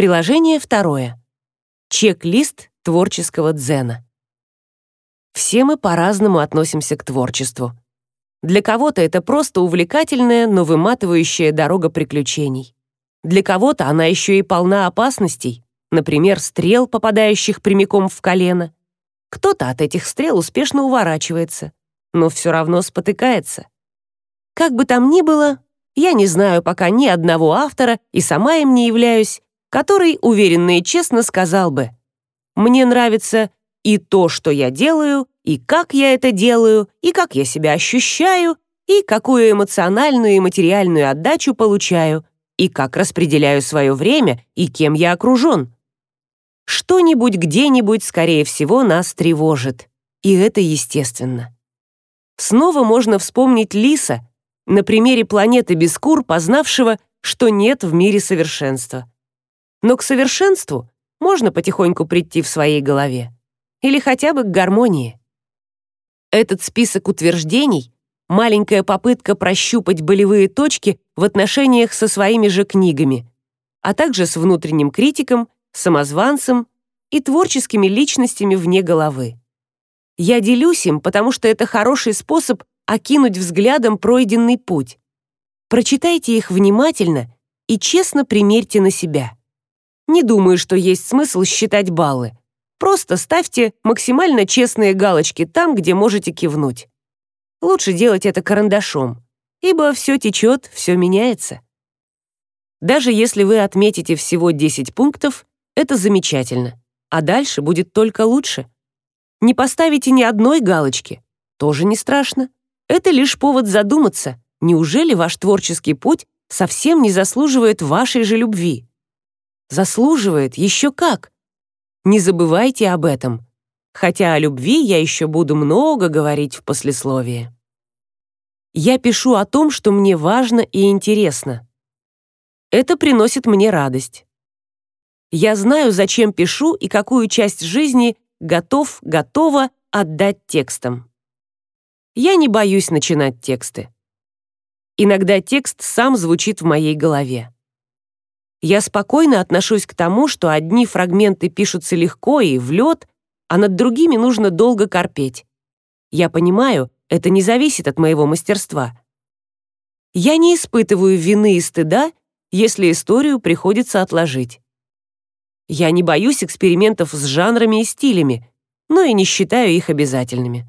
Приложение второе. Чек-лист творческого дзена. Все мы по-разному относимся к творчеству. Для кого-то это просто увлекательная, но выматывающая дорога приключений. Для кого-то она еще и полна опасностей, например, стрел, попадающих прямиком в колено. Кто-то от этих стрел успешно уворачивается, но все равно спотыкается. Как бы там ни было, я не знаю пока ни одного автора и сама им не являюсь, который уверенно и честно сказал бы: "Мне нравится и то, что я делаю, и как я это делаю, и как я себя ощущаю, и какую эмоциональную и материальную отдачу получаю, и как распределяю свое время, и кем я окружен. Что-нибудь где-нибудь, скорее всего, нас тревожит, и это естественно. Снова можно вспомнить Лиса на примере планеты без кур, познавшего, что нет в мире совершенства. Но к совершенству можно потихоньку прийти в своей голове или хотя бы к гармонии. Этот список утверждений маленькая попытка прощупать болевые точки в отношениях со своими же книгами, а также с внутренним критиком, самозванцем и творческими личностями вне головы. Я делюсь им, потому что это хороший способ окинуть взглядом пройденный путь. Прочитайте их внимательно и честно примерьте на себя. Не думаю, что есть смысл считать баллы. Просто ставьте максимально честные галочки там, где можете кивнуть. Лучше делать это карандашом, ибо все течет, все меняется. Даже если вы отметите всего 10 пунктов, это замечательно, а дальше будет только лучше. Не поставите ни одной галочки, тоже не страшно. Это лишь повод задуматься, неужели ваш творческий путь совсем не заслуживает вашей же любви? Заслуживает еще как. Не забывайте об этом. Хотя о любви я еще буду много говорить в послесловии. Я пишу о том, что мне важно и интересно. Это приносит мне радость. Я знаю, зачем пишу и какую часть жизни готов, готова отдать текстам. Я не боюсь начинать тексты. Иногда текст сам звучит в моей голове. Я спокойно отношусь к тому, что одни фрагменты пишутся легко и в лед, а над другими нужно долго корпеть. Я понимаю, это не зависит от моего мастерства. Я не испытываю вины и стыда, если историю приходится отложить. Я не боюсь экспериментов с жанрами и стилями, но и не считаю их обязательными.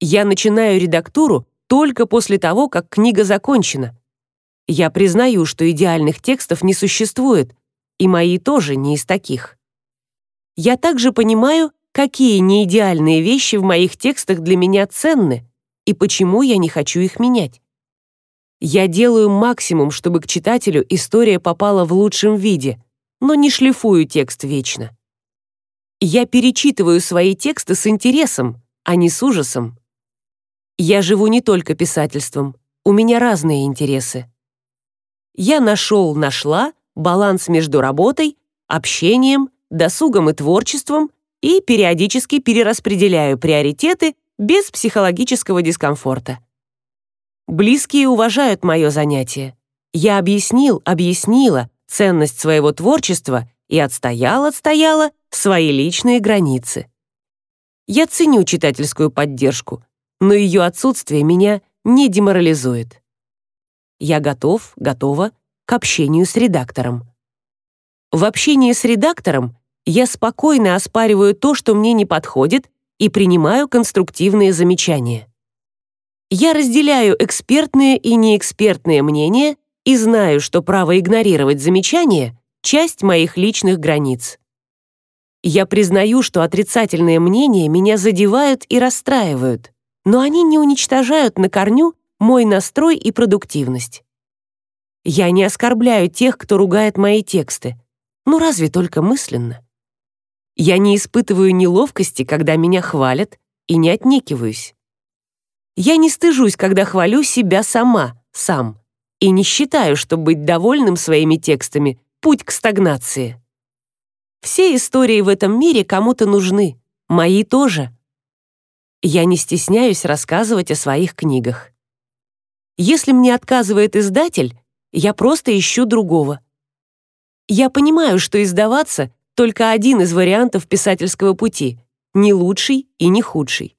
Я начинаю редактуру только после того, как книга закончена, я признаю, что идеальных текстов не существует, и мои тоже не из таких. Я также понимаю, какие неидеальные вещи в моих текстах для меня ценны и почему я не хочу их менять. Я делаю максимум, чтобы к читателю история попала в лучшем виде, но не шлифую текст вечно. Я перечитываю свои тексты с интересом, а не с ужасом. Я живу не только писательством, у меня разные интересы я нашел, нашла баланс между работой, общением, досугом и творчеством и периодически перераспределяю приоритеты без психологического дискомфорта. Близкие уважают мое занятие. Я объяснил, объяснила ценность своего творчества и отстоял, отстояла свои личные границы. Я ценю читательскую поддержку, но ее отсутствие меня не деморализует я готов, готова к общению с редактором. В общении с редактором я спокойно оспариваю то, что мне не подходит, и принимаю конструктивные замечания. Я разделяю экспертные и неэкспертные мнения и знаю, что право игнорировать замечания — часть моих личных границ. Я признаю, что отрицательные мнения меня задевают и расстраивают, но они не уничтожают на корню мой настрой и продуктивность. Я не оскорбляю тех, кто ругает мои тексты. Ну разве только мысленно. Я не испытываю неловкости, когда меня хвалят, и не отнекиваюсь. Я не стыжусь, когда хвалю себя сама, сам, и не считаю, что быть довольным своими текстами путь к стагнации. Все истории в этом мире кому-то нужны, мои тоже. Я не стесняюсь рассказывать о своих книгах. Если мне отказывает издатель, я просто ищу другого. Я понимаю, что издаваться только один из вариантов писательского пути, не лучший и не худший.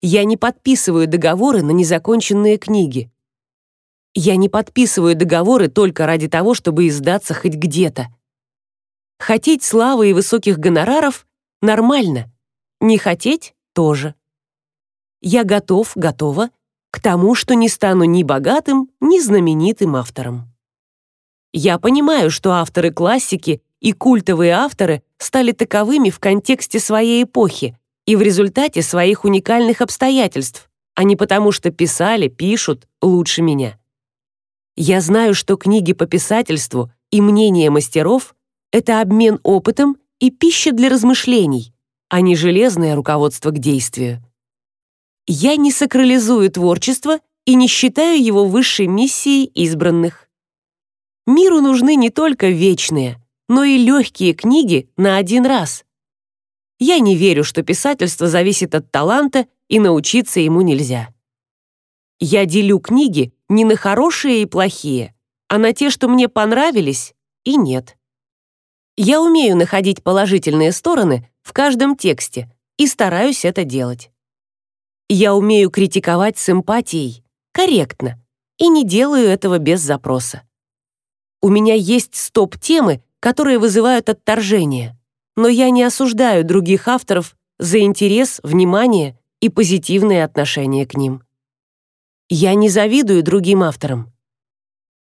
Я не подписываю договоры на незаконченные книги. Я не подписываю договоры только ради того, чтобы издаться хоть где-то. Хотеть славы и высоких гонораров нормально. Не хотеть тоже. Я готов, готова к тому, что не стану ни богатым, ни знаменитым автором. Я понимаю, что авторы классики и культовые авторы стали таковыми в контексте своей эпохи и в результате своих уникальных обстоятельств, а не потому, что писали, пишут лучше меня. Я знаю, что книги по писательству и мнения мастеров это обмен опытом и пища для размышлений, а не железное руководство к действию. Я не сакрализую творчество и не считаю его высшей миссией избранных. Миру нужны не только вечные, но и легкие книги на один раз. Я не верю, что писательство зависит от таланта и научиться ему нельзя. Я делю книги не на хорошие и плохие, а на те, что мне понравились и нет. Я умею находить положительные стороны в каждом тексте и стараюсь это делать. Я умею критиковать с эмпатией, корректно, и не делаю этого без запроса. У меня есть стоп-темы, которые вызывают отторжение, но я не осуждаю других авторов за интерес, внимание и позитивное отношение к ним. Я не завидую другим авторам.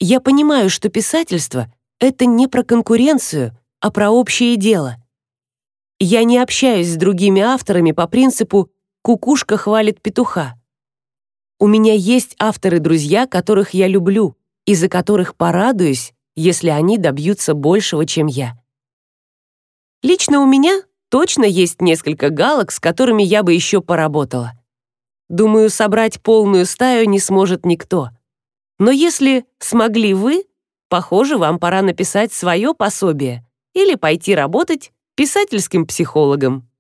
Я понимаю, что писательство — это не про конкуренцию, а про общее дело. Я не общаюсь с другими авторами по принципу «кукушка хвалит петуха». У меня есть авторы-друзья, которых я люблю и за которых порадуюсь, если они добьются большего, чем я. Лично у меня точно есть несколько галок, с которыми я бы еще поработала. Думаю, собрать полную стаю не сможет никто. Но если смогли вы, похоже, вам пора написать свое пособие или пойти работать писательским психологом.